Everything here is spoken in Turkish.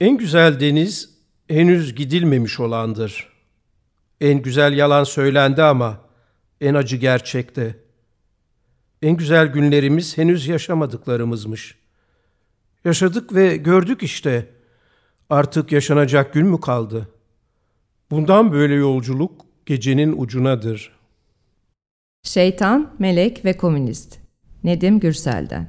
En güzel deniz henüz gidilmemiş olandır. En güzel yalan söylendi ama en acı gerçekte. En güzel günlerimiz henüz yaşamadıklarımızmış. Yaşadık ve gördük işte. Artık yaşanacak gün mü kaldı? Bundan böyle yolculuk gecenin ucunadır. Şeytan, Melek ve Komünist Nedim Gürsel'den